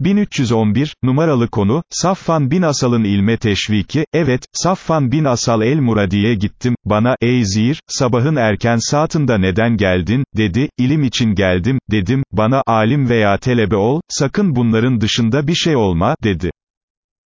1311, numaralı konu, Safvan bin Asal'ın ilme teşviki, evet, Safvan bin Asal el-Muradi'ye gittim, bana, ey zir, sabahın erken saatinde neden geldin, dedi, ilim için geldim, dedim, bana, alim veya telebe ol, sakın bunların dışında bir şey olma, dedi.